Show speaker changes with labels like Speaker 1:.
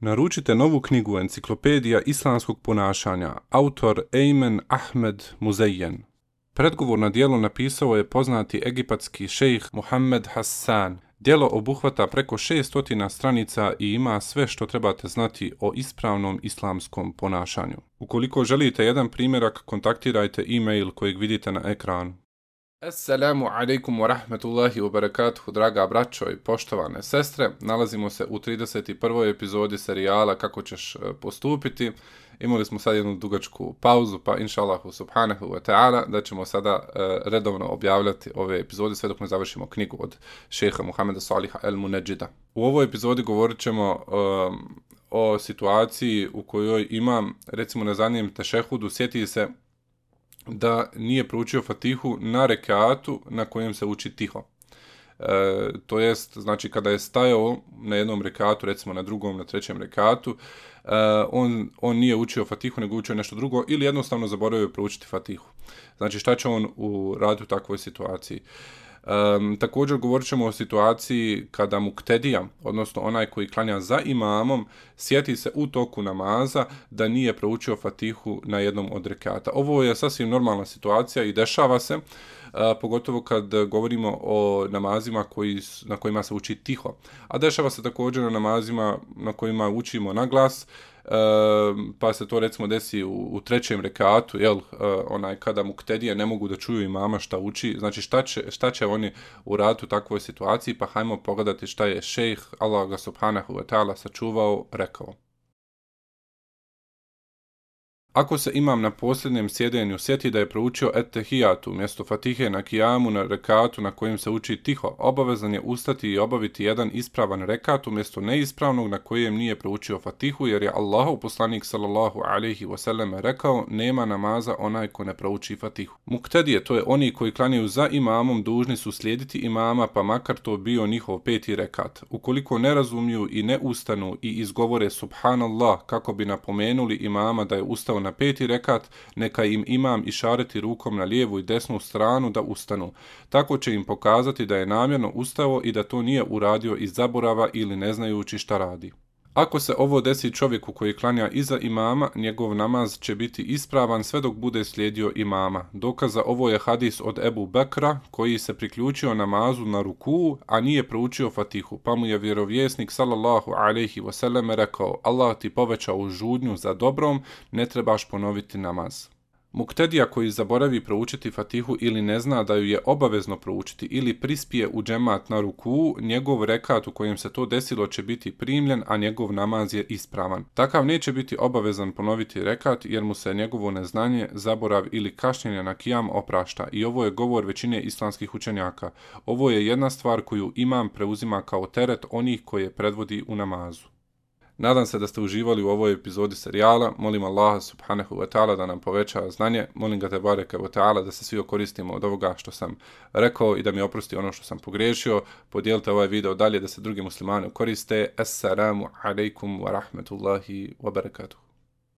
Speaker 1: Naručite novu knjigu Enciklopedija islamskog ponašanja, autor Ejmen Ahmed Muzejen. Predgovorno dijelo napisao je poznati egipatski šejh Muhammed Hassan. Dijelo obuhvata preko 600 stranica i ima sve što trebate znati o ispravnom islamskom ponašanju. Ukoliko želite jedan primjerak, kontaktirajte e-mail kojeg vidite na ekranu. Assalamu alaikum wa rahmetullahi wa barakatuhu, draga braćo i poštovane sestre. Nalazimo se u 31. epizodi serijala Kako ćeš e, postupiti. Imali smo sad jednu dugačku pauzu, pa inša Allahu subhanahu wa ta'ala, da ćemo sada e, redovno objavljati ove epizode sve dok ne završimo knjigu od šeha Muhameda Saliha el Munajida. U ovoj epizodi govorit ćemo um, o situaciji u kojoj imam, recimo na zadnjem tešehudu, sjeti se da nije proučio Fatihu na rekatu na kojem se uči tiho. E, to jest, znači, kada je stajao na jednom rekatu, recimo na drugom, na trećem rekatu, e, on, on nije učio Fatihu, nego učio nešto drugo, ili jednostavno zaboravio proučiti Fatihu. Znači, šta će on u radu u takvoj situaciji? Um, također govorit ćemo o situaciji kada muktedija, odnosno onaj koji klanja za imamom, sjeti se u toku namaza da nije proučio fatihu na jednom od rekata. Ovo je sasvim normalna situacija i dešava se, uh, pogotovo kad govorimo o namazima koji, na kojima se uči tiho. A dešava se također na namazima na kojima učimo na glas, uh, pa se to recimo desi u, u trećem rekatu, jel, uh, onaj kada muktedije ne mogu da čuju i mama šta uči, znači šta će, šta će oni uraditi u takvoj situaciji, pa hajmo pogledati šta je šejh, Allah ga subhanahu wa ta'ala sačuvao, rekao. Ako se imam na posljednjem sjedenju sjeti da je proučio etehijatu mjesto fatihe na kijamu na rekatu na kojem se uči tiho, obavezan je ustati i obaviti jedan ispravan rekat umjesto neispravnog na kojem nije proučio fatihu jer je Allahu poslanik sallallahu alaihi wasallam rekao nema namaza onaj ko ne prouči fatihu. Muktedije, to je oni koji klanjaju za imamom dužni su slijediti imama pa makar to bio njihov peti rekat. Ukoliko ne razumiju i ne ustanu i izgovore subhanallah kako bi napomenuli imama da je ustao na na peti rekat, neka im imam išareti rukom na lijevu i desnu stranu da ustanu. Tako će im pokazati da je namjerno ustao i da to nije uradio iz zaborava ili ne znajući šta radi. Ako se ovo desi čovjeku koji klanja iza imama, njegov namaz će biti ispravan sve dok bude slijedio imama. Dokaza ovo je hadis od Ebu Bekra koji se priključio namazu na ruku, a nije proučio fatihu, pa mu je vjerovjesnik sallallahu alaihi wasallam rekao Allah ti povećao žudnju za dobrom, ne trebaš ponoviti namaz. Muktedija koji zaboravi proučiti Fatihu ili ne zna da ju je obavezno proučiti ili prispije u džemat na ruku, njegov rekat u kojem se to desilo će biti primljen, a njegov namaz je ispravan. Takav neće biti obavezan ponoviti rekat jer mu se njegovo neznanje, zaborav ili kašnjenje na kijam oprašta i ovo je govor većine islamskih učenjaka. Ovo je jedna stvar koju imam preuzima kao teret onih koje predvodi u namazu. Nadam se da ste uživali u ovoj epizodi serijala. Molim Allaha subhanahu wa ta'ala da nam poveća znanje. Molim ga te bareka wa ta'ala da se svi okoristimo od ovoga što sam rekao i da mi oprosti ono što sam pogriješio. Podijelite ovaj video dalje da se drugi muslimani koriste. Assalamu alaikum wa rahmetullahi wa barakatuh.